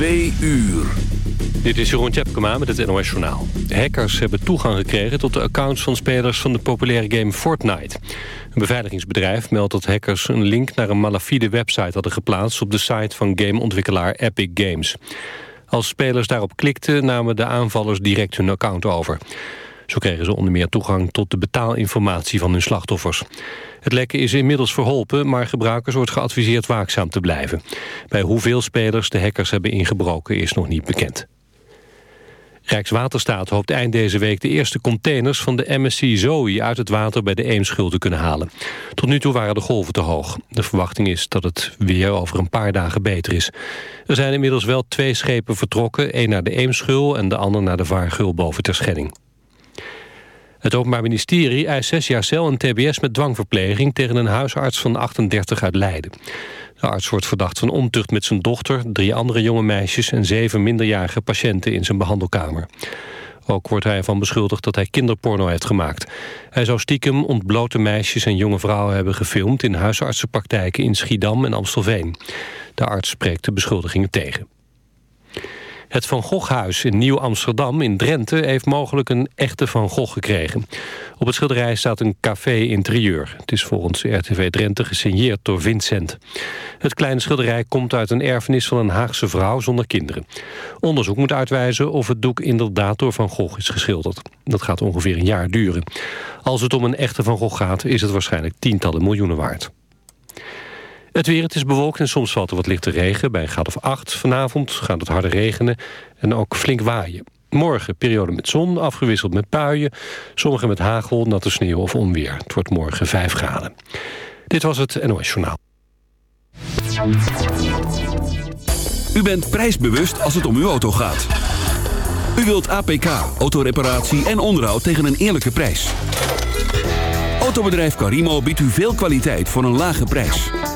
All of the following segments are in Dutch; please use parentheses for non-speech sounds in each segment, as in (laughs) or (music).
Twee uur. Dit is Jeroen Tjepkema met het NOS Journaal. Hackers hebben toegang gekregen tot de accounts van spelers van de populaire game Fortnite. Een beveiligingsbedrijf meldt dat hackers een link naar een malafide website hadden geplaatst... op de site van gameontwikkelaar Epic Games. Als spelers daarop klikten namen de aanvallers direct hun account over. Zo kregen ze onder meer toegang tot de betaalinformatie van hun slachtoffers. Het lekken is inmiddels verholpen, maar gebruikers wordt geadviseerd waakzaam te blijven. Bij hoeveel spelers de hackers hebben ingebroken is nog niet bekend. Rijkswaterstaat hoopt eind deze week de eerste containers van de MSC Zoe uit het water bij de Eemschul te kunnen halen. Tot nu toe waren de golven te hoog. De verwachting is dat het weer over een paar dagen beter is. Er zijn inmiddels wel twee schepen vertrokken, één naar de Eemschul en de ander naar de Vaargul boven Terschelling. Het Openbaar Ministerie eist zes jaar cel en tbs met dwangverpleging... tegen een huisarts van 38 uit Leiden. De arts wordt verdacht van ontucht met zijn dochter... drie andere jonge meisjes en zeven minderjarige patiënten in zijn behandelkamer. Ook wordt hij van beschuldigd dat hij kinderporno heeft gemaakt. Hij zou stiekem ontblote meisjes en jonge vrouwen hebben gefilmd... in huisartsenpraktijken in Schiedam en Amstelveen. De arts spreekt de beschuldigingen tegen. Het Van Goghhuis in Nieuw-Amsterdam in Drenthe... heeft mogelijk een echte Van Gogh gekregen. Op het schilderij staat een café-interieur. Het is volgens RTV Drenthe gesigneerd door Vincent. Het kleine schilderij komt uit een erfenis van een Haagse vrouw zonder kinderen. Onderzoek moet uitwijzen of het doek inderdaad door Van Gogh is geschilderd. Dat gaat ongeveer een jaar duren. Als het om een echte Van Gogh gaat, is het waarschijnlijk tientallen miljoenen waard. Het weer, het is bewolkt en soms valt er wat lichte regen. Bij een graad of 8 vanavond gaat het harde regenen en ook flink waaien. Morgen periode met zon, afgewisseld met puien. Sommige met hagel, natte sneeuw of onweer. Het wordt morgen 5 graden. Dit was het NOS Journaal. U bent prijsbewust als het om uw auto gaat. U wilt APK, autoreparatie en onderhoud tegen een eerlijke prijs. Autobedrijf Carimo biedt u veel kwaliteit voor een lage prijs.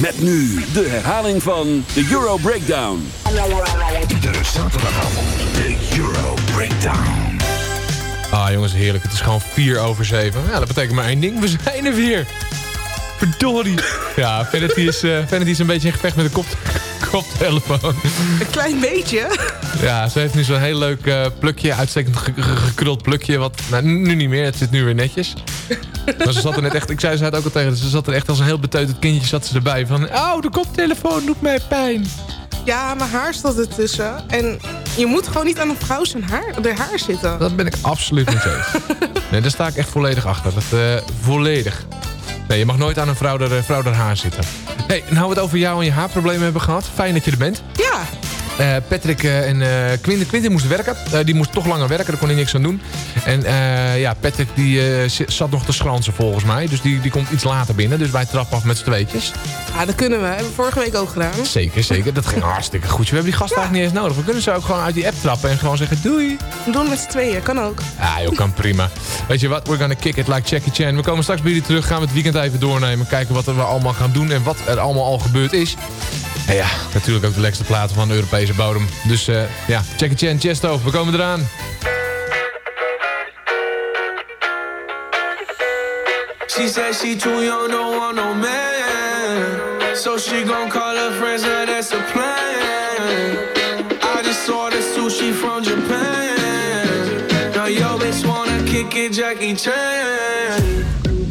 Met nu de herhaling van de Euro Breakdown. De zaterdagavond, de Euro Breakdown. Ah jongens, heerlijk. Het is gewoon 4 over 7. Ja, dat betekent maar één ding. We zijn er weer. Verdorie. (laughs) Ja, Vanity is, uh, Vanity is een beetje in gevecht met de kop, koptelefoon. Een klein beetje? Ja, ze heeft nu zo'n heel leuk uh, plukje, uitstekend gekruld plukje. Wat, nou, nu niet meer, het zit nu weer netjes. Maar ze zat er net echt, ik zei ze het ook al tegen, ze zat er echt als een heel beteuterd kindje zat ze erbij. Van, oh, de koptelefoon doet mij pijn. Ja, mijn haar staat ertussen. En je moet gewoon niet aan een vrouw zijn haar, de haar zitten. Dat ben ik absoluut niet eens. (laughs) nee, daar sta ik echt volledig achter. Dat, uh, volledig. Nee, je mag nooit aan een vrouw er haar zitten. hey, nou we het over jou en je haarproblemen hebben gehad. Fijn dat je er bent. Ja. Eh, Patrick eh, en eh Quinten. Quinten moest werken. Die moest toch langer werken, daar kon hij niks aan doen. En ja, Patrick die, zat nog te schransen volgens mij. Dus die, die komt iets later binnen. Dus wij trappen af met z'n tweetjes. Ja, dat kunnen we. Hebben we vorige week ook gedaan. Zeker, zeker. Dat ging hartstikke goed. We hebben die gasten eigenlijk niet eens nodig. We kunnen ze ook gewoon uit die app trappen en gewoon zeggen doei. We doen met z'n tweeën, kan ook. Ja, joh, kan prima. Weet je wat, we're gonna kick it like Jackie Chan. We komen straks bij jullie terug, gaan we het weekend even doornemen. Kijken wat we allemaal gaan doen en wat er allemaal al gebeurd is. En ja, natuurlijk ook de lekkerste platen van de Europese bodem. Dus eh, ja, Jackie Chan, Chesto, we komen eraan. She said she too young, don't want no man. So she gon' call her friends, now that's a plan. I just ordered sushi from Japan. Now yo bitch wanna kick it, Jackie Chan.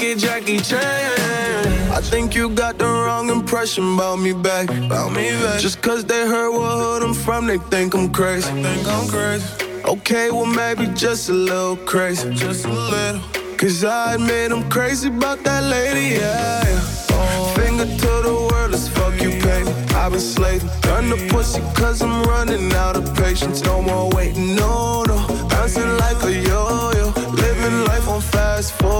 Wanna kick it, Jackie Chan. I think you got the wrong impression about me back. About me back. Just cause they heard what hood I'm from, they think I'm crazy. think I'm crazy. Okay, well maybe just a little crazy. Just a little. Cause I admit I'm crazy about that lady, yeah. yeah. Finger to the world, as fuck you pay. I've been slaving. Done the pussy cause I'm running out of patience. No more waiting, no, no. Bouncing like a yo-yo. Living life on fast forward,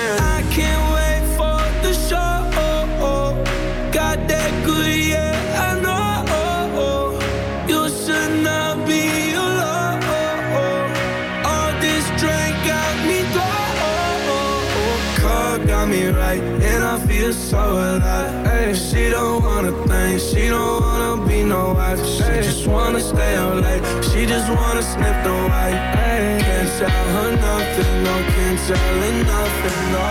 So alive. Ay, she don't wanna think, she don't wanna be no wife. She just wanna stay out late. She just wanna sniff the white. Ay, can't tell her nothing, no, can't tell her nothing, no.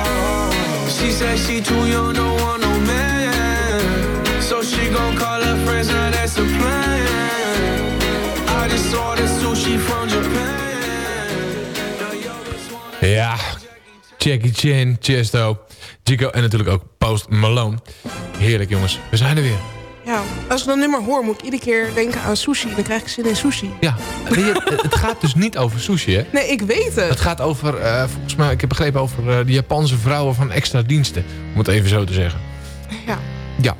She said she too young, don't want no man. So she gon' call her friends, now that's a plan. I just ordered sushi from Japan. Ja, Jackie Chan, Chesto, Chico en natuurlijk ook Post Malone. Heerlijk jongens, we zijn er weer. Ja, als ik dat nummer hoor, moet ik iedere keer denken aan sushi. Dan krijg ik zin in sushi. Ja, je, het gaat dus niet over sushi hè. Nee, ik weet het. Het gaat over, eh, volgens mij, ik heb begrepen over eh, de Japanse vrouwen van extra diensten. Om het even zo te zeggen. Ja. Ja,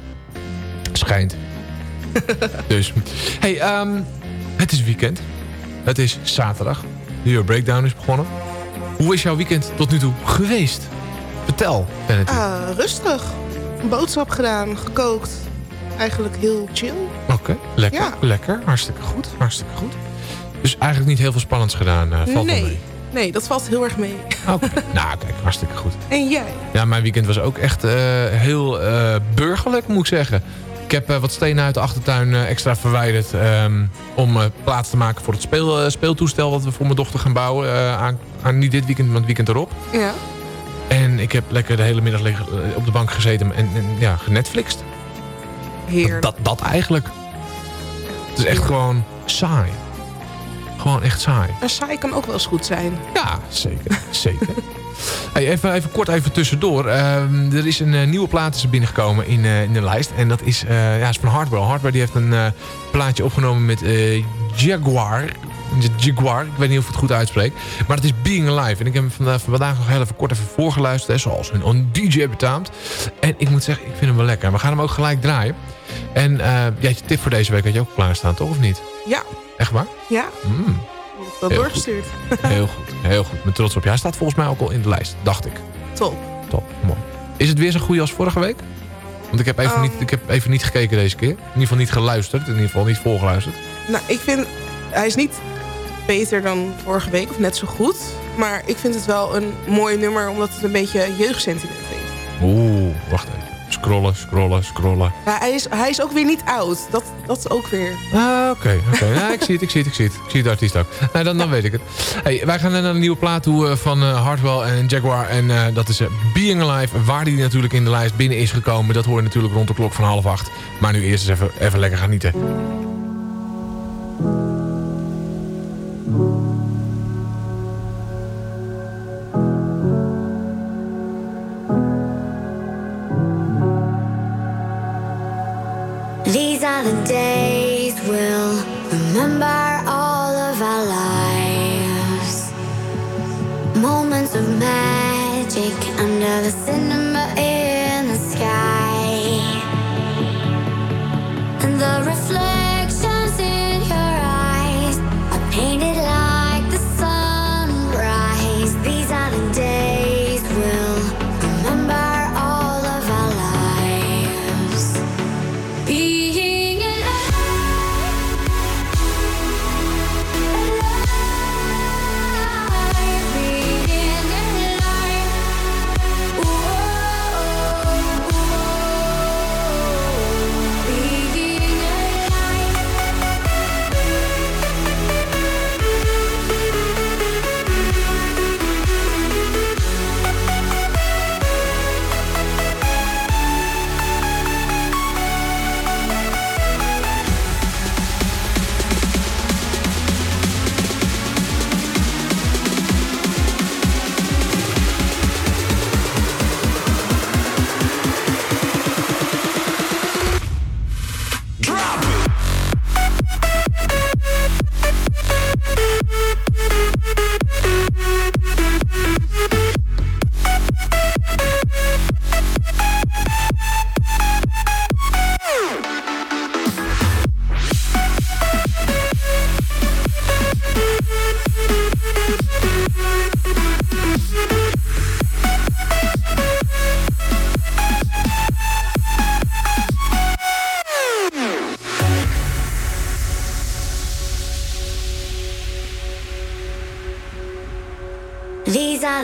schijnt. dus, hey, ehm, het is weekend. Het is zaterdag. De Breakdown is begonnen. Hoe is jouw weekend tot nu toe geweest? Vertel. Ah, rustig. Een boodschap gedaan, gekookt. Eigenlijk heel chill. Oké, lekker, Ja. lekker. Hartstikke goed, hartstikke goed. Dus eigenlijk niet heel veel spannends gedaan, eh, valt nee. mee. Nee, dat valt heel erg mee. Oké, (laughs) nou kijk, hartstikke goed. En jij? Ja, mijn weekend was ook echt eh, heel eh, burgerlijk, moet ik zeggen. Ik heb wat stenen uit de achtertuin extra verwijderd... ehm, om plaats te maken voor het speel, speeltoestel... wat we voor mijn dochter gaan bouwen. aan, aan niet dit weekend, maar het weekend erop. Ja. En ik heb lekker de hele middag eh, op de bank gezeten en, en ja, genetflixt. Heerlijk. Dat, dat eigenlijk. Het is echt gewoon saai. Gewoon echt saai. Maar saai kan ook wel eens goed zijn. Ja, zeker. (laughs) zeker. Hey, even, even kort even tussendoor. Ehm, er is een eh, nieuwe plaat is binnengekomen in, eh, in de lijst. En dat is, ja, is van Hardwell. Hardwell die heeft een plaatje opgenomen met Jaguar. Jaguar, ik weet niet of ik het goed uitspreek. Maar het is Being Alive. En ik heb hem vandaag, vandaag nog heel even kort even voorgeluisterd. Hè, zoals een, een DJ betaamt. En ik moet zeggen, ik vind hem wel lekker. We gaan hem ook gelijk draaien. En ja, je tip voor deze week had je ook klaarstaan, toch? Of niet? Ja. Echt waar? Ja. Mm. Dat doorgestuurd. (laughs) Heel goed, heel goed. Ben trots op je. Hij staat volgens mij ook al in de lijst, dacht ik. Top. Top, mooi. Is het weer zo goed als vorige week? Want ik heb, even Um. niet, ik heb even niet gekeken deze keer. In ieder geval niet geluisterd. In ieder geval niet voorgeluisterd. Nou, ik vind... Hij is niet beter dan vorige week, of net zo goed. Maar ik vind het wel een mooi nummer, omdat het een beetje jeugdsentiment heeft. Oeh, wacht even. Scrollen, scrollen, scrollen. Ja, hij, is, hij is ook weer niet oud. Dat, dat is ook weer... Ah, oké. oké. Ja, ik zie het, ik zie het, ik zie het. Ik zie de artiest ook. Nou, dan, dan weet ik het. Hey, wij gaan naar een nieuwe plaat toe eh, van eh, Hardwell en Jaguar. En eh, dat is Being Alive. Waar die natuurlijk in de lijst binnen is gekomen. Dat hoor je natuurlijk rond de klok van half acht. Maar nu eerst eens even, even lekker genieten.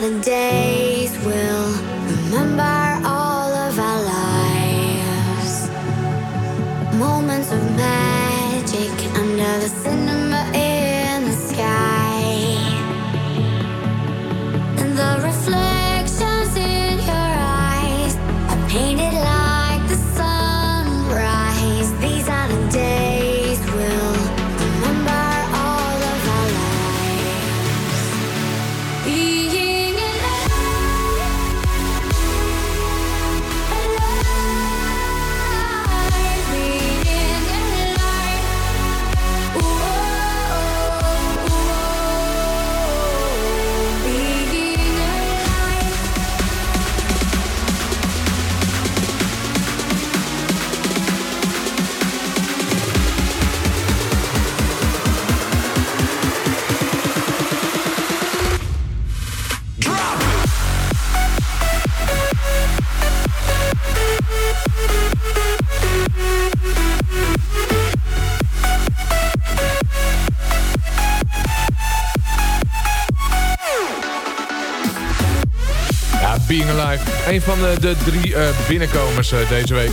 another day. Van de, drie eh, binnenkomers eh, deze week.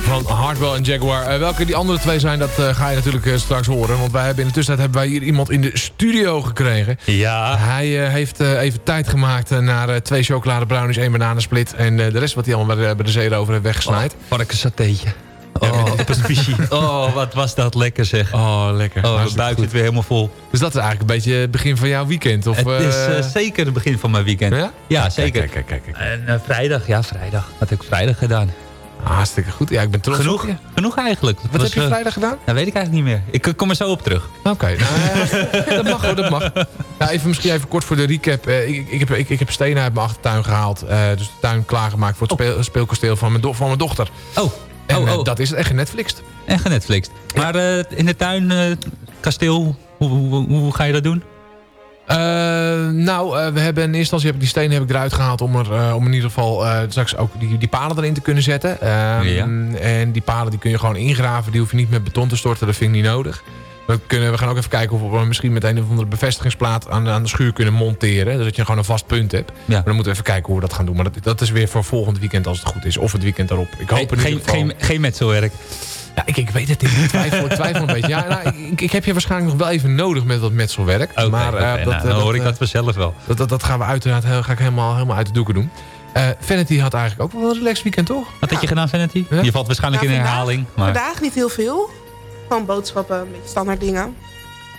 van Hardwell en Jaguar. Eh, welke die andere twee zijn, dat eh, ga je natuurlijk eh, straks horen. Want wij hebben in de tussentijd hebben wij hier iemand in de studio gekregen. Ja. Hij eh, heeft eh, even tijd gemaakt eh, naar eh, twee chocoladebrownies, één bananensplit... en eh, de rest wat hij allemaal bij de, bij de zee erover heeft weggesnaaid. varkenssatéetje. Oh, op een. Oh, wat was dat lekker zeg. Oh, lekker. Oh, mijn buik zit weer helemaal vol. Dus dat is eigenlijk een beetje het begin van jouw weekend? Of, het is eh, eh, zeker het begin van mijn weekend. Ja? Ja, zeker. Kijk, kijk, kijk, kijk. En eh, vrijdag, ja, vrijdag. Wat heb ik vrijdag gedaan? Hartstikke goed. Ja, ik ben trots Genoeg, op je. genoeg eigenlijk. Wat was, heb je vrijdag gedaan? Dat weet ik eigenlijk niet meer. Ik kom er zo op terug. Oké, nou, (laughs) dat mag hoor, dat mag. Ja, even, misschien even kort voor de recap. Ik, ik, heb, ik, ik heb stenen uit mijn achtertuin gehaald. eh, dus de tuin klaargemaakt voor het speel, speelkasteel van mijn, van mijn dochter. Oh, En oh, eh, oh. dat is het echt genetflixt. En genetflixt. Maar eh, in de tuin, eh, kasteel, hoe, hoe, hoe ga je dat doen? Nou, we hebben in eerste instantie heb ik die stenen heb ik eruit gehaald om, er, om in ieder geval straks ook die, die palen erin te kunnen zetten. Ehm, Ja. En die palen die kun je gewoon ingraven. Die hoef je niet met beton te storten. Dat vind ik niet nodig. We, kunnen, we gaan ook even kijken of we misschien met een of andere bevestigingsplaat aan, aan de schuur kunnen monteren. Dus dat je gewoon een vast punt hebt. Ja. Maar dan moeten we even kijken hoe we dat gaan doen. Maar dat, dat is weer voor volgend weekend als het goed is. Of het weekend daarop. Ik hoop in geen, ieder geval... geen, geen metselwerk. Ja, ik, ik weet het niet. Ik twijfel, ik twijfel een beetje. Ja, nou, ik, ik heb je waarschijnlijk nog wel even nodig met wat metselwerk. Oké, maar eh, oké, dat, nou, eh, dan hoor dat, ik eh, dat vanzelf wel. dat, dat, dat gaan we uiteraard heel, ga ik helemaal, helemaal uit de doeken doen. Eh Vanity had eigenlijk ook wel een relaxed weekend, toch? Wat heb je gedaan, Vanity? Ja? Je valt waarschijnlijk Nou, in vandaag- herhaling. Maar... Vandaag niet heel veel. Gewoon boodschappen, een beetje standaard dingen.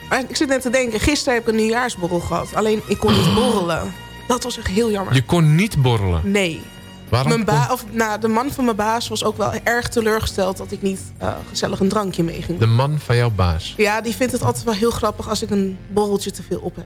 Maar ik zit net te denken, gisteren heb ik een nieuwjaarsborrel gehad. Alleen ik kon niet borrelen. Dat was echt heel jammer. Je kon niet borrelen. Nee. Waarom? Mijn ba of, nou, de man van mijn baas was ook wel erg teleurgesteld... dat ik niet eh, gezellig een drankje mee ging. De man van jouw baas. Ja, die vindt het altijd wel heel grappig als ik een borreltje te veel op heb.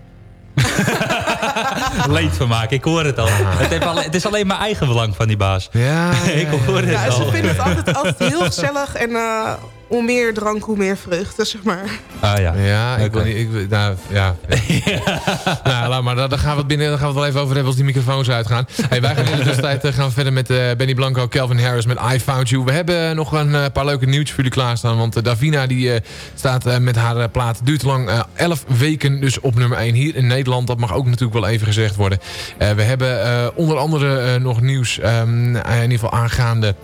(laughs) Leed van maken, ik hoor het al. Het, heeft alle- het is alleen mijn eigen belang van die baas. Ja, (laughs) ik hoor het Ja, al. ze vinden het altijd, altijd heel gezellig. En eh, hoe meer drank, hoe meer vreugde, zeg maar. Ah ja. Ja, ik Oké. wil niet... Ik, wil- nou, ja. (laughs) nou, laat maar. Daar, gaan we het binnen. Daar gaan we het wel even over hebben als die microfoons uitgaan. Hey, wij gaan in de tussentijd eh, gaan we verder met eh, Benny Blanco, Calvin Harris met I Found You. We hebben nog een eh, paar leuke nieuwtjes voor jullie klaarstaan. Want Davina die eh, staat eh, met haar plaat. Duurt lang eh, 11 weken dus op nummer 1 hier in Nederland. Dat mag ook natuurlijk wel even gezegd worden. Eh, we hebben eh, onder andere eh, nog nieuws. ehm, in ieder geval aangaande...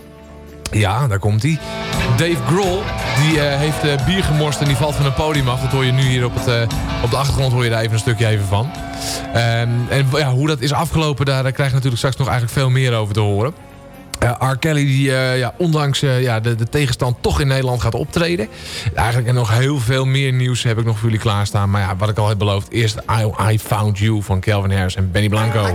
Ja, daar komt hij. Dave Grohl, die eh, heeft eh, bier gemorst en die valt van een podium af. Dat hoor je nu hier op, het, eh, op de achtergrond hoor je daar even een stukje even van. Ehm, en ja, hoe dat is afgelopen, daar, daar krijg je natuurlijk straks nog eigenlijk veel meer over te horen. Eh, R. Kelly die ja, ondanks ja, de, de tegenstand toch in Nederland gaat optreden. Eigenlijk en nog heel veel meer nieuws heb ik nog voor jullie klaarstaan. Maar ja, wat ik al heb beloofd. Eerst I, I Found You van Calvin Harris en Benny Blanco. I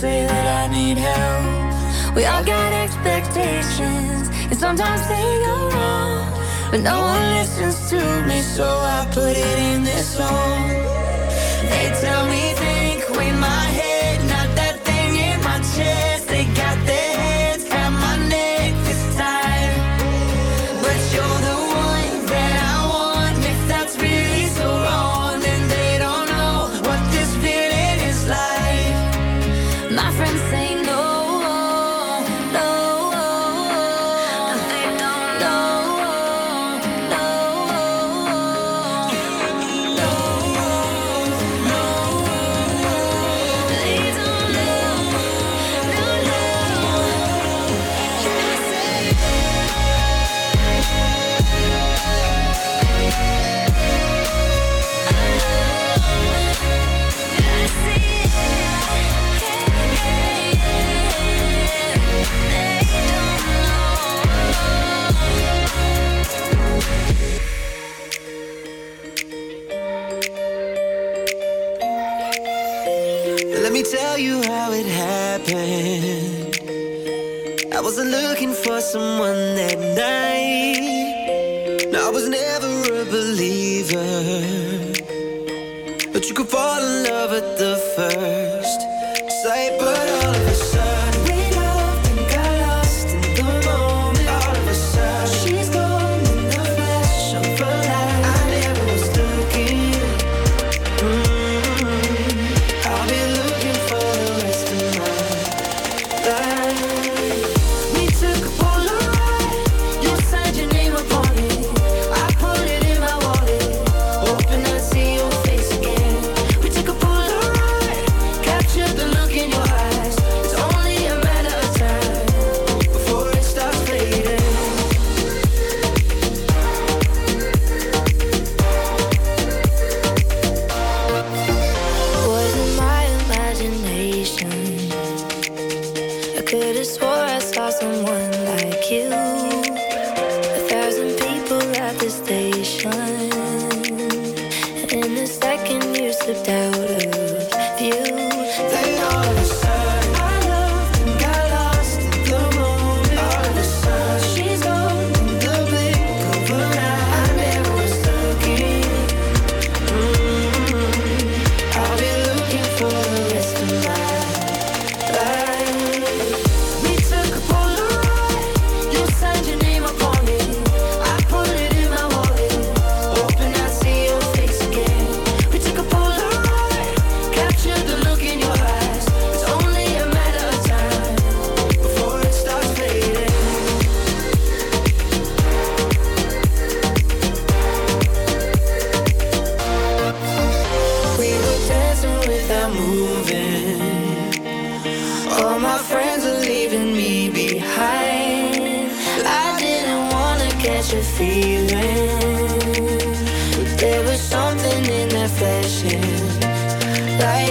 say that I need help. We all got expectations, and sometimes they go wrong. But no one listens to me, so I put it in this song. They tell me.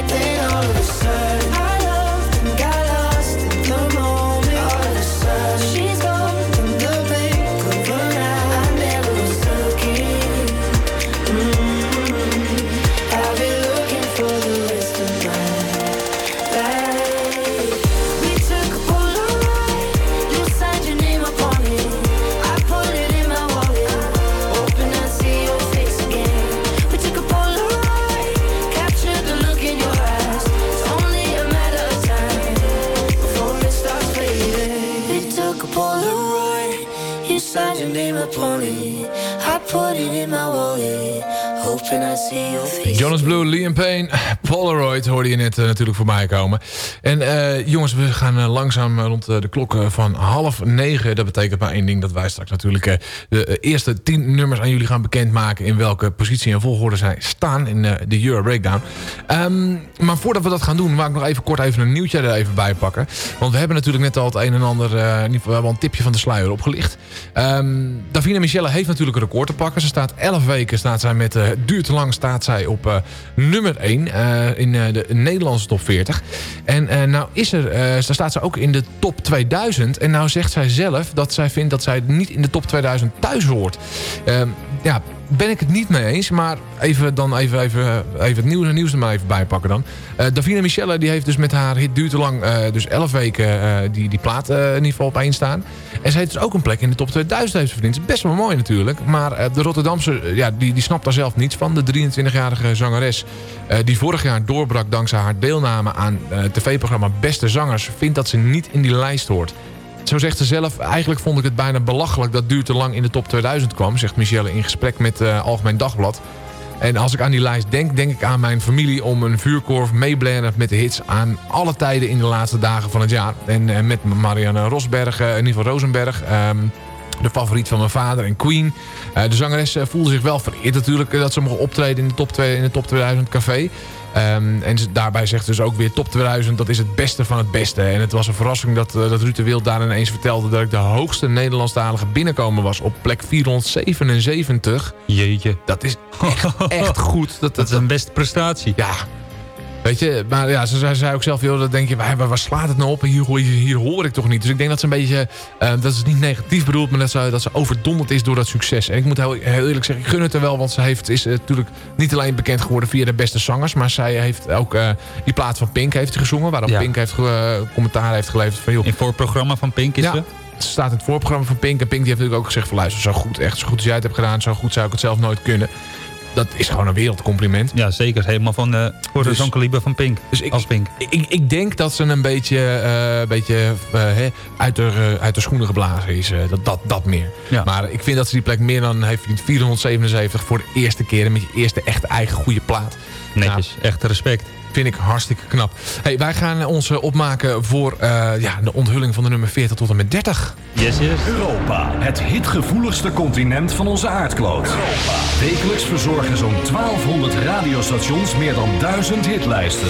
waiting Jonas Blue, Liam Payne, Polaroid hoorde je net eh, natuurlijk voorbij komen. En eh, jongens, we gaan eh, langzaam rond de klok van half negen. Dat betekent maar één ding, dat wij straks natuurlijk de eerste tien nummers aan jullie gaan bekendmaken... in welke positie en volgorde zij staan in de Euro Breakdown. Ehm, maar voordat we dat gaan doen, wou ik nog even kort even een nieuwtje er even bij pakken. Want we hebben natuurlijk net al het een en ander, in ieder geval een tipje van de sluier opgelicht. Ehm Davina Michelle heeft natuurlijk een record te pakken. Ze staat 11 weken, staat zij met, duurt lang, staat zij op nummer 1 in eh, de Nederlandse top 40. En eh, nou is er, eh, daar staat ze ook in de top 2000. En nou zegt zij zelf dat zij vindt dat zij niet in de top 2000 thuis hoort. Ehm, ja, ben ik het niet mee eens. Maar even, dan even, even, even het nieuws, nieuws er maar even bij pakken dan. Eh Davina Michelle die heeft dus met haar hit Duurt te lang... eh, dus 11 weken eh, die, die plaat eh, in ieder geval op één staan. En ze heeft dus ook een plek in de top 2000 heeft verdiend. Best wel mooi natuurlijk. Maar eh, de Rotterdamse, eh, ja, die, die snapt daar zelf niets van. De 23-jarige zangeres eh, die vorig jaar doorbrak... dankzij haar deelname aan het tv-programma Beste Zangers... vindt dat ze niet in die lijst hoort. Zo zegt ze zelf, eigenlijk vond ik het bijna belachelijk dat Duurt te lang in de top 2000 kwam, zegt Michelle in gesprek met Algemeen Dagblad. En als ik aan die lijst denk, denk ik aan mijn familie om een vuurkorf meeblenden met de hits aan alle tijden in de laatste dagen van het jaar. En eh, met Marianne Rosberg, eh, in ieder geval Rosenberg, ehm, de favoriet van mijn vader en Queen. Eh, de zangeres voelde zich wel vereerd natuurlijk dat ze mocht optreden in de top, 2, in de top 2000 café. Ehm, en daarbij zegt ze dus ook weer top 2000, dat is het beste van het beste. En het was een verrassing dat, eh, dat Ruud de Wild daar ineens vertelde... dat ik de hoogste Nederlandstalige binnenkomen was op plek 477. Jeetje. Dat is echt, echt goed. Dat, Dat is een beste prestatie. Ja. Weet je, maar ja, ze zei, zei ook zelf, joh, dat denk je, waar, waar, waar slaat het nou op? Hier, hier, hier hoor ik toch niet. Dus ik denk dat ze een beetje, eh, dat is niet negatief bedoeld, maar dat ze, dat ze overdonderd is door dat succes. En ik moet heel, heel eerlijk zeggen, ik gun het er wel, want ze heeft, is eh, natuurlijk niet alleen bekend geworden via de beste zangers, maar zij heeft ook eh, die plaat van Pink heeft gezongen, waarop Ja. Pink heeft commentaar heeft geleverd van, joh, In voorprogramma van Pink is ja, ze. het staat in het voorprogramma van Pink. En Pink die heeft natuurlijk ook gezegd van luister, zo goed, echt zo goed als jij het hebt gedaan, zo goed zou ik het zelf nooit kunnen. Dat is gewoon een wereldcompliment. Ja, zeker. Helemaal van, eh voor Dus- zo'n kaliber van Pink. Dus ik, Als Pink. Ik, ik denk dat ze een beetje, eh, beetje eh, uit, de, uit de schoenen geblazen is. dat, dat, dat meer. Ja. Maar ik vind dat ze die plek meer dan heeft verdiend. 477 voor de eerste keer. En met je eerste echt eigen goede plaat. Netjes. Echt respect. Vind ik hartstikke knap. Hey, wij gaan ons eh, opmaken voor eh, ja, de onthulling van de nummer 40 tot en met 30. Yes, yes. Europa, het hitgevoeligste continent van onze aardkloot. Wekelijks verzorgen zo'n 1200 radiostations meer dan 1000 hitlijsten.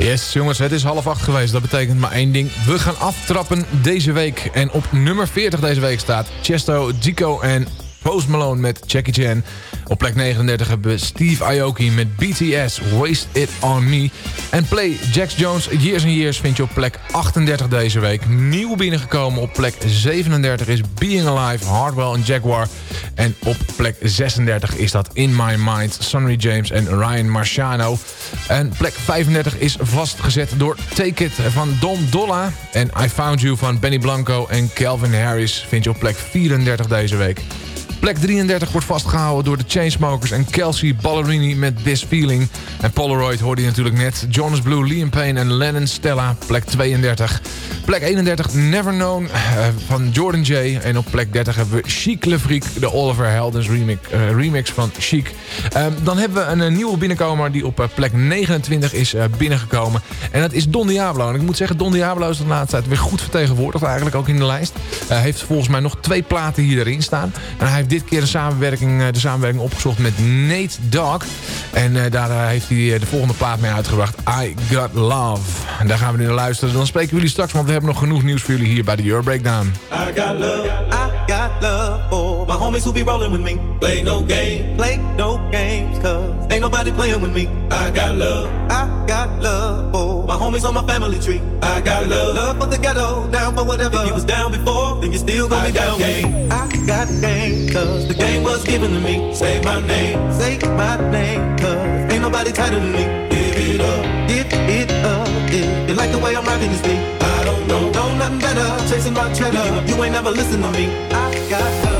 Yes, jongens, het is half acht geweest. Dat betekent maar één ding. We gaan aftrappen deze week. En op nummer 40 deze week staat Chesto, Zico en Post Malone met Jackie Chan. Op plek 39 hebben we Steve Aoki met BTS, Waste It On Me. En Play Jax Jones, Years and Years vind je op plek 38 deze week. Nieuw binnengekomen op plek 37 is Being Alive, Hardwell en Jaguar. En op plek 36 is dat In My Mind, Sunny James en Ryan Marciano. En plek 35 is vastgezet door Take It van Dom Dolla. En I Found You van Benny Blanco en Calvin Harris vind je op plek 34 deze week. Plek 33 wordt vastgehouden door de Chainsmokers en Kelsey Ballerini met This Feeling. En Polaroid hoorde je natuurlijk net. Jonas Blue, Liam Payne en Lennon Stella, plek 32. Plek 31, Never Known eh, van Jordan J. En op plek 30 hebben we Chic Le Freak, de Oliver Heldens remix, eh, remix van Chic. Ehm, dan hebben we een, nieuwe binnenkomer die op eh, plek 29 is binnengekomen. En dat is Don Diablo. En ik moet zeggen, Don Diablo is de laatste tijd weer goed vertegenwoordigd eigenlijk ook in de lijst. Heeft volgens mij nog twee platen hier erin staan. En hij heeft dit keer de samenwerking, eh, de samenwerking opgezocht met Nate Dogg. En eh, daar eh, heeft hij de volgende plaat mee uitgebracht. I Got Love. En daar gaan we nu naar luisteren. Dan spreken we jullie straks, want we hebben nog genoeg nieuws voor jullie hier bij de Euro Breakdown. I got love, I got love for my homies who be rolling with me. Play no game, play no cause ain't nobody playing with me. I got love, I got love for my homies on my family tree. I got love, love for the ghetto, down for whatever. If you was down before, then you still gonna be down. Game. I got game, cause the game was given to me. Say my name, say my name, cause ain't nobody tighter than me. Give it up, give it up, if you like the way I'm rocking this beat. I don't know, know nothing better, chasing my cheddar. You ain't never listen to me. I got love,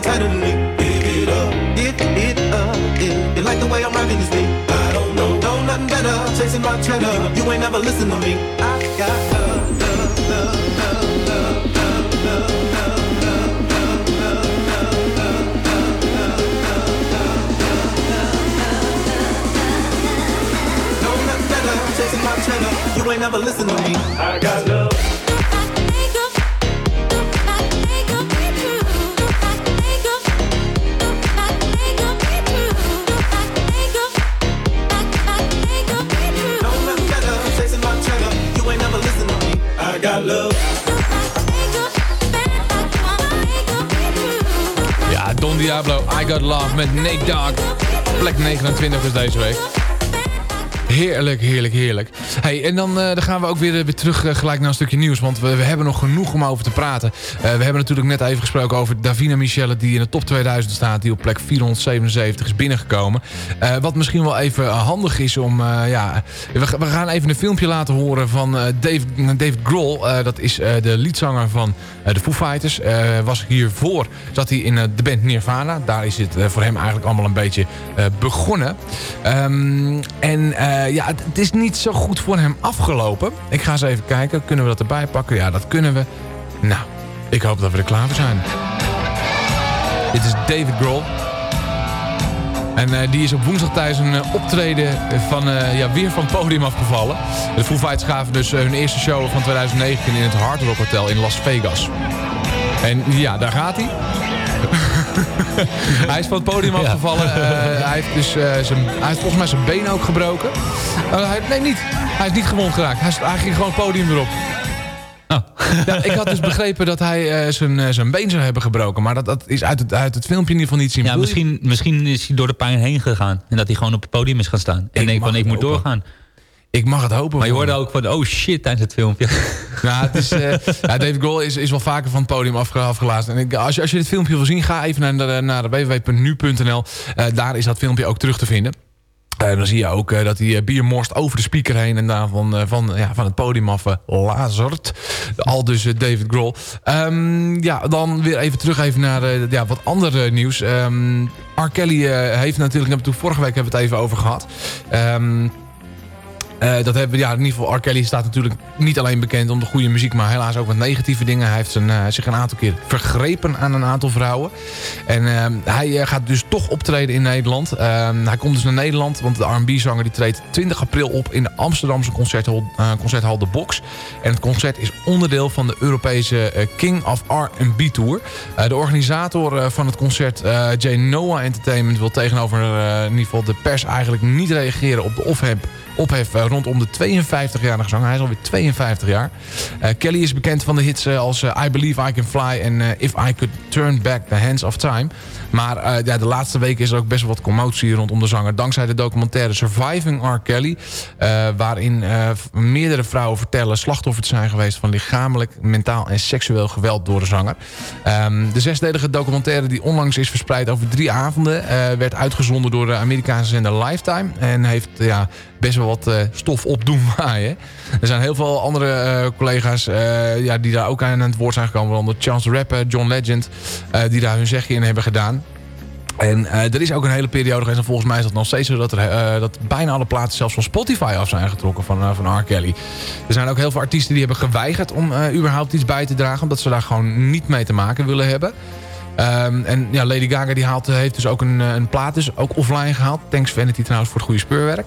Ain't tighter. Give it up, give it up, if you like the way I'm rocking this beat. I don't know, know nothing better, chasing my cheddar. You ain't never listen to me. I got love, love, love, love, love, love, love, love. You ain't never listen to me. I got love. Diablo, I Got Love met Nate Dogg. Plek 29 is deze week. Heerlijk, heerlijk, heerlijk. Hey, en dan, eh, dan gaan we ook weer, weer terug eh, gelijk naar een stukje nieuws. Want we, we hebben nog genoeg om over te praten. Eh, we hebben natuurlijk net even gesproken over Davina Michelle... die in de top 2000 staat, die op plek 477 is binnengekomen. Eh, wat misschien wel even handig is om... eh, ja, we, we gaan even een filmpje laten horen van eh, Dave, David Grohl. Eh, dat is eh, de leadzanger van eh, de Foo Fighters. Eh, was hiervoor, zat hij in eh, de band Nirvana. Daar is het eh, voor hem eigenlijk allemaal een beetje eh, begonnen. Ehm, en eh, ja, het, is niet zo goed voor hem afgelopen. Ik ga eens even kijken. Kunnen we dat erbij pakken? Ja, dat kunnen we. Nou, ik hoop dat we er klaar voor zijn. Dit is David Grohl. En eh, die is op woensdag tijdens een eh, optreden van, ja, weer van het podium afgevallen. De Foo Fighters gaven dus hun eerste show van 2019 in het Hard Rock Hotel in Las Vegas. En ja, daar gaat hij. Hij is van het podium afgevallen. Eh, hij, heeft dus, eh, zijn, hij heeft volgens mij zijn been ook gebroken. Eh, hij, nee, niet. Hij is niet gewond geraakt. Hij, ging gewoon het podium erop. Ja, ik had dus begrepen dat hij zijn, zijn been zou hebben gebroken. Maar dat, dat is uit het, uit het filmpje in ieder geval niet zien. Ja, misschien, misschien is hij door de pijn heen gegaan. En dat hij gewoon op het podium is gaan staan. En denkt van, ik moet doorgaan. Ik mag het hopen. Maar je hoorde ook van, oh shit, tijdens het filmpje. (laughs) Nou, het is, eh, ja, David Grohl is, is wel vaker van het podium afge, afgelazen. En ik, als, je, als je dit filmpje wil zien, ga even naar, de, naar www.nu.nl. Eh, daar is dat filmpje ook terug te vinden. Eh, dan zie je ook dat hij bier morst over de speaker heen... en daar van, van, ja, van het podium af lazert. Al dus David Grohl. Ehm, ja, dan weer even terug even naar ja, wat ander eh, nieuws. Ehm R. Kelly heeft natuurlijk... Vorige week hebben we het even over gehad... Ehm eh, dat hebben ja, in ieder geval, R. Kelly staat natuurlijk niet alleen bekend om de goede muziek, maar helaas ook met negatieve dingen. Hij heeft eh, zich een aantal keer vergrepen aan een aantal vrouwen. En ehm, hij eh, gaat dus toch optreden in Nederland. Ehm, hij komt dus naar Nederland, want de R&B-zanger die treedt 20 april op in de Amsterdamse concerthal, eh, concerthal The Box. En het concert is onderdeel van de Europese eh, King of R&B Tour. Eh, de organisator eh, van het concert, eh J. Noah Entertainment, wil tegenover eh, in ieder geval de pers eigenlijk niet reageren op de ophef ophef eh, rondom de 52-jarige zanger. Hij is alweer 52 jaar. Eh, Kelly is bekend van de hits eh, als I Believe I Can Fly en If I Could Turn Back the Hands of Time. Maar ja, de laatste weken is er ook best wel wat commotie rondom de zanger. Dankzij de documentaire Surviving R. Kelly. waarin meerdere vrouwen vertellen slachtoffer te zijn geweest... van lichamelijk, mentaal en seksueel geweld door de zanger. Ehm, de zesdelige documentaire die onlangs is verspreid over drie avonden... werd uitgezonden door de Amerikaanse zender Lifetime. En heeft ja, best wel wat eh, stof op doen waaien. Er zijn heel veel andere eh, collega's eh, ja, die daar ook aan het woord zijn gekomen. Chance Rapper, John Legend. die daar hun zegje in hebben gedaan. En er is ook een hele periode geweest, en volgens mij is dat nog steeds zo... dat, er, dat bijna alle platen zelfs van Spotify af zijn getrokken van, van R. Kelly. Er zijn ook heel veel artiesten die hebben geweigerd om überhaupt iets bij te dragen... omdat ze daar gewoon niet mee te maken willen hebben. Ehm, en ja, Lady Gaga die heeft dus ook een, een plaat dus ook offline gehaald. Thanks Vanity trouwens voor het goede speurwerk.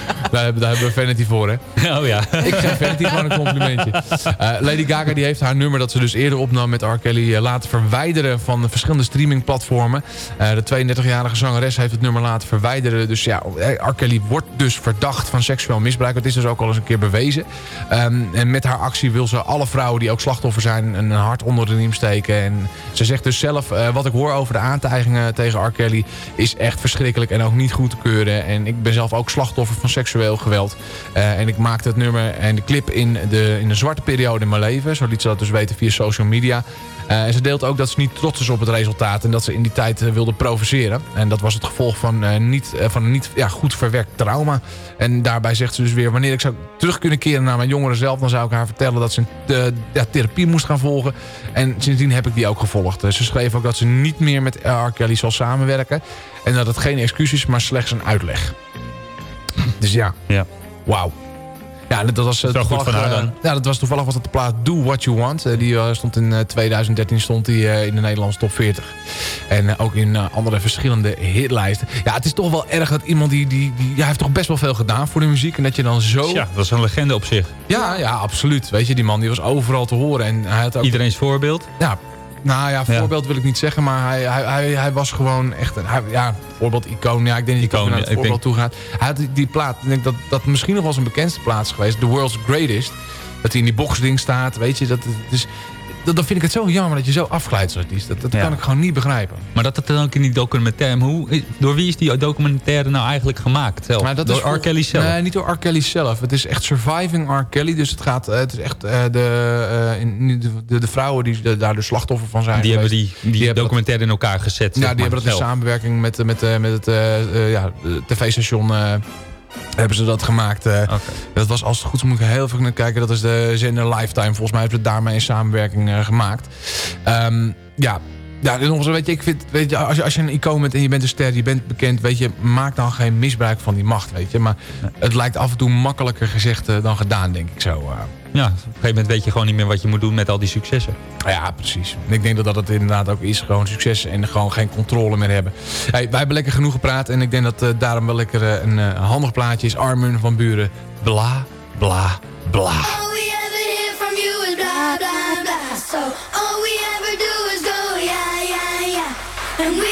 daar, hebben, daar hebben we Vanity voor, hè? (laughs) Oh ja. (laughs) Ik geef Vanity gewoon een complimentje. Eh, Lady Gaga die heeft haar nummer dat ze dus eerder opnam met R. Kelly... eh, laten verwijderen van de verschillende streamingplatformen. Eh, de 32-jarige zangeres heeft het nummer laten verwijderen. Dus ja, R. Kelly wordt dus verdacht van seksueel misbruik. Het is dus ook al eens een keer bewezen. Ehm, en met haar actie wil ze alle vrouwen die ook slachtoffer zijn... een hart onder de riem steken. En ze zegt dus zelf, wat ik hoor over de aantijgingen tegen R. Kelly... is echt verschrikkelijk en ook niet goed te keuren. En ik ben zelf ook slachtoffer van seksueel geweld. Eh, en ik maakte het nummer en de clip in de, in de zwarte periode in mijn leven. Zo liet ze dat dus weten via social media. Eh, en ze deelt ook dat ze niet trots is op het resultaat. En dat ze in die tijd eh, wilde provoceren. En dat was het gevolg van, niet, van niet ja, goed verwerkt trauma. En daarbij zegt ze dus weer... wanneer ik zou terug kunnen keren naar mijn jongeren zelf... dan zou ik haar vertellen dat ze eh, ja, therapie moest gaan volgen. En sindsdien heb ik die ook gevolgd. Ze schreef ook dat ze niet meer met R. Kelly zal samenwerken. En dat het geen excuus is, maar slechts een uitleg. Dus ja, ja. wauw. Ja, dat was, eh, Dat goed toevallig, van haar eh, ja, dat was toevallig was dat de plaat Do What You Want. Eh, die stond in eh, 2013 stond die, in de Nederlandse top 40. En ook in andere verschillende hitlijsten. Ja, het is toch wel erg dat iemand die... die, die ja, heeft toch best wel veel gedaan voor de muziek. En dat je dan zo... Ja, dat is een legende op zich. Ja, ja, absoluut. Weet je, die man die was overal te horen. En hij had ook... Iedereen's voorbeeld. Ja, nou ja, voorbeeld wil ik niet zeggen, maar hij, hij, hij, hij was gewoon echt een hij, ja, voorbeeld icoon. Ja, ik denk dat ik naar het voorbeeld denk- toe gaat. Hij had die, die plaat, ik denk dat dat misschien nog wel zijn bekendste plaats is geweest, The World's Greatest. Dat hij in die boxding staat, weet je, dat, dus, dat, dan vind ik het zo jammer dat je zo afglijdt als artiest. Dat, dat Ja. kan ik gewoon niet begrijpen. Maar dat het dan ook in die documentaire... Hoe, door wie is die documentaire nou eigenlijk gemaakt? Zelf? Maar dat door is voor- R. Kelly zelf? Nee, niet door R. Kelly zelf. Het is echt Surviving R. Kelly. Dus het gaat, eh, het is echt eh, de, eh, in- de, de, de vrouwen die de- daar de slachtoffer van zijn die hebben die, die, dat- documentaire in elkaar gezet. Ja, die maar, hebben dat in samenwerking met, met, met het ja, tv-station... hebben ze dat gemaakt. eh. Dat was, als het goed is, moet ik heel even naar kijken. Dat is de zender Lifetime. Volgens mij hebben ze het daarmee in samenwerking eh, gemaakt. Ehm, ja, ja, en nog eens, weet je, ik vind, weet je, als je, als je een icoon bent en je bent een ster, je bent bekend, weet je, maak dan geen misbruik van die macht, weet je. Maar het lijkt af en toe makkelijker gezegd eh, dan gedaan, denk ik zo. Ja, op een gegeven moment weet je gewoon niet meer wat je moet doen met al die successen. Ja, precies. En ik denk dat dat het inderdaad ook is. Gewoon succes en gewoon geen controle meer hebben. Hey, wij hebben lekker genoeg gepraat. En ik denk dat eh, daarom wel lekker eh, een eh, handig plaatje is. Armen van Buren. Bla, bla, bla. All we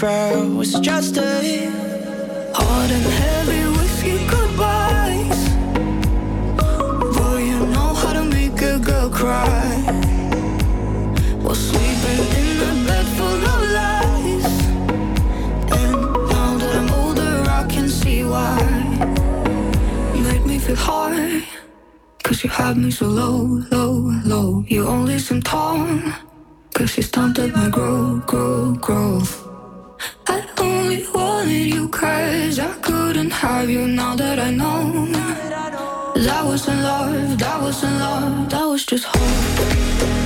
prefer was just a hard and heavy whiskey your goodbyes. Boy, you know how to make a girl cry. While sleeping in a bed full of lies. And now that I'm older, I can see why. You made me feel hard. Cause you had me so low, low, low. You only seem tall. Cause you stunted my growth, growth, growth. I only wanted you cause I couldn't have you now that I know. That I wasn't love, that wasn't love, that was just hope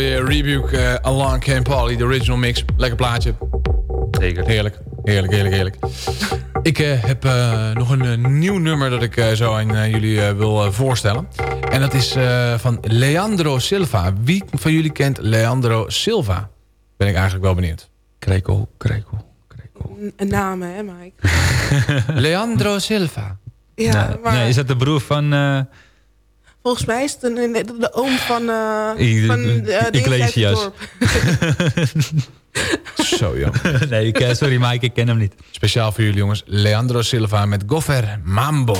je Rebuke uh, Along Came Polly, de original mix. Lekker plaatje. Zeker. Heerlijk, heerlijk, heerlijk, heerlijk. Ik uh, heb uh, nog een uh, nieuw nummer dat ik zo aan jullie wil voorstellen. En dat is van Leandro Silva. Wie van jullie kent Leandro Silva? Ben ik eigenlijk wel benieuwd. Krekel, krekel. Een naam, hè, Mike? (laughs) (laughs) Leandro Silva. Ja, nee, maar... nee, is dat de broer van... Volgens mij is het de, de, de oom van... Uh, van uh, Iglesias. (laughs) Zo, joh. (laughs) nee, ik, sorry Mike, ik ken hem niet. Speciaal voor jullie jongens. Leandro Silva met Goffer Mambo.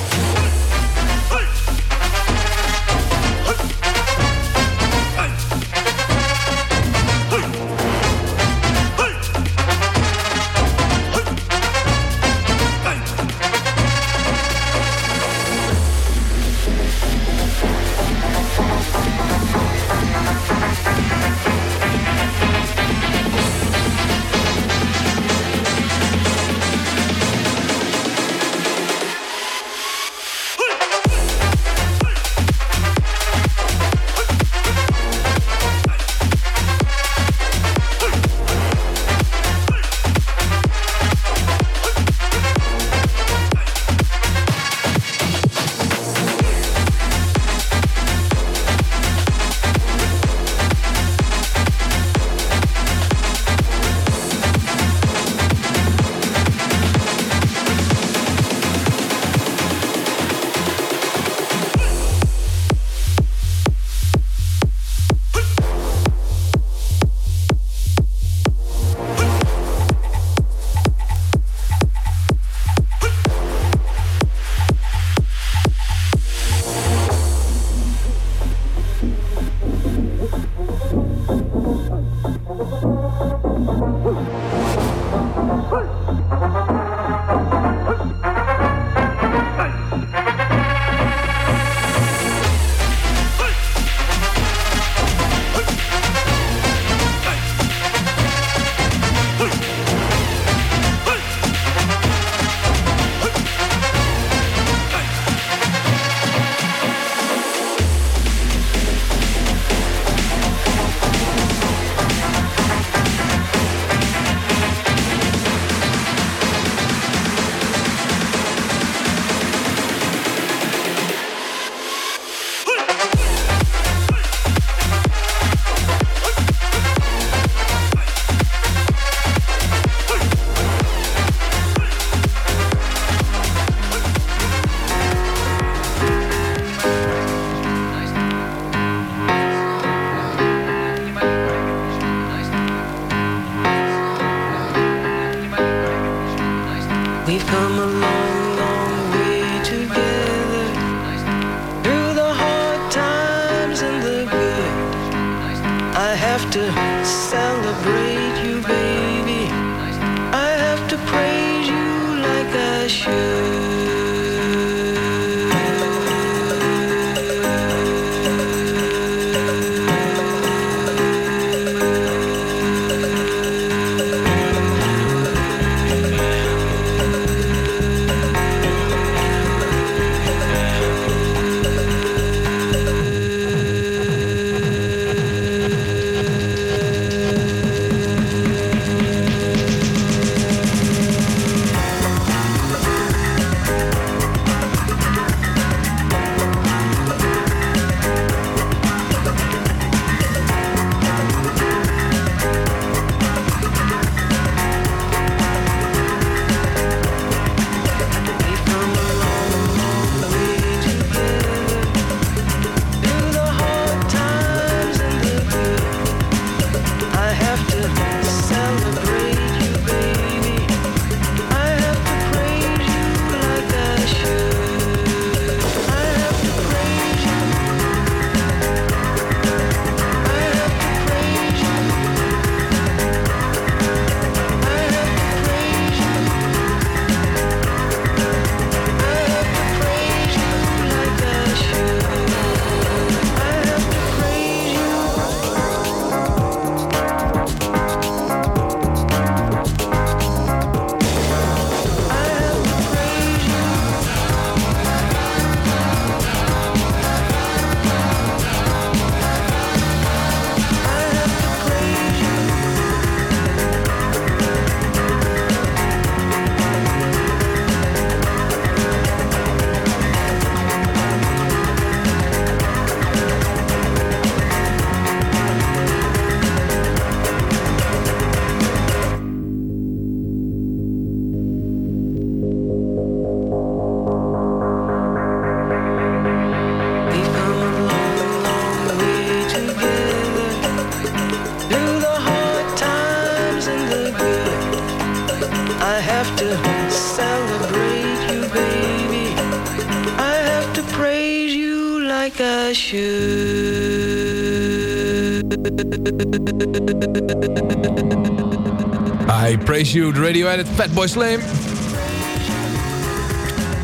De radio edit, Fatboy Slim.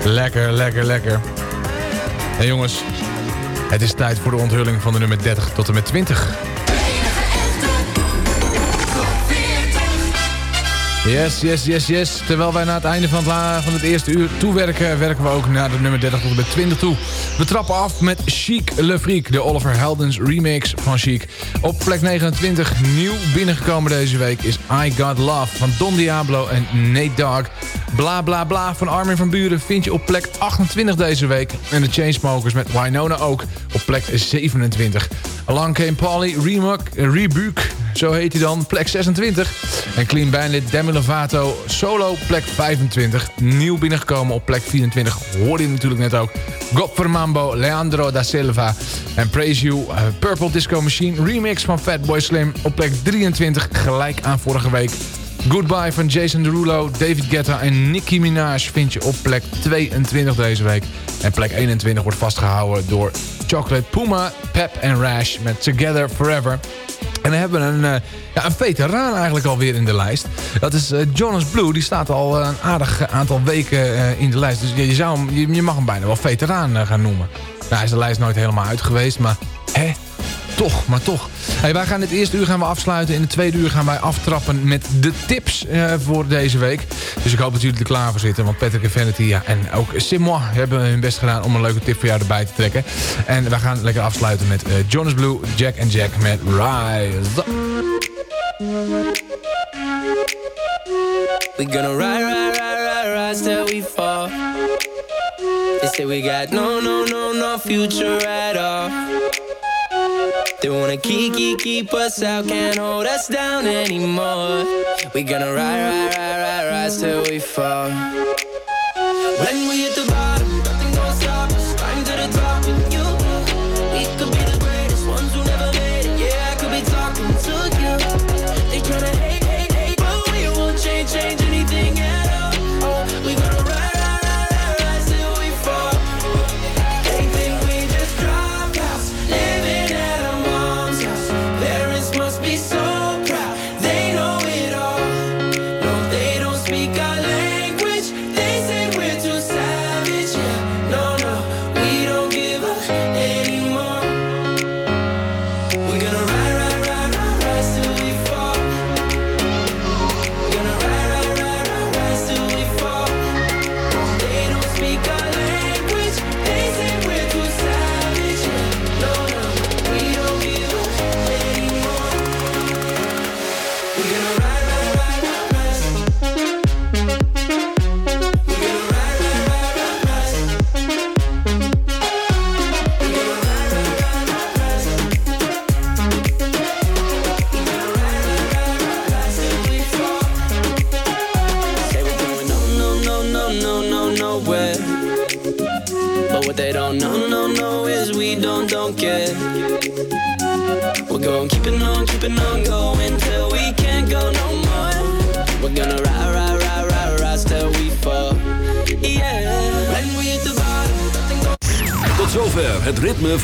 Lekker, lekker, lekker. En jongens, het is tijd voor de onthulling van de nummer 30 tot en met 20. Yes, yes, yes, yes. Terwijl wij naar het einde van het, van het eerste uur toewerken... werken we ook naar de nummer 30 tot en met 20 toe. We trappen af met Chic Le Freak, de Oliver Heldens remix van Chic. Op plek 29, nieuw binnengekomen deze week... is I Got Love van Don Diablo en Nate Dogg. Bla Bla Bla van Armin van Buren vind je op plek 28 deze week. En de Chainsmokers met Winona ook op plek 27. Along Came Polly, Rebuke, zo heet hij dan, plek 26. En Clean Bandit, Demi Lovato, solo, plek 25. Nieuw binnengekomen op plek 24, hoorde je natuurlijk net ook. God Mambo, Leandro da Silva en Praise You, eh, Purple Disco Machine, remix van Fatboy Slim op plek 23, gelijk aan vorige week. Goodbye van Jason Derulo, David Guetta en Nicki Minaj vind je op plek 22 deze week. En plek 21 wordt vastgehouden door Chocolate Puma, Pep en Rash met Together Forever. En dan hebben we een, eh, ja, een veteraan eigenlijk alweer in de lijst. Dat is eh, Jonas Blue. Die staat al eh, een aardig aantal weken in de lijst. Dus je, zou hem, je, mag hem bijna wel veteraan gaan noemen. Nou, hij is de lijst nooit helemaal uit geweest, maar hè, toch, maar toch. Wij gaan dit eerste uur gaan we afsluiten. In het tweede uur gaan wij aftrappen met de tips eh, voor deze week. Dus ik hoop dat jullie er klaar voor zitten. Want Patrick en Vanity ja, en ook Simois hebben hun best gedaan om een leuke tip voor jou erbij te trekken. En wij gaan lekker afsluiten met eh, Jonas Blue, Jack and Jack met Rise. We gonna ride, ride, ride, ride, rise till we fall. They say we got no, no, no, no future at all. They wanna keep, keep, keep us out, can't hold us down anymore. We gonna ride, ride, ride, ride, rise till we fall. When we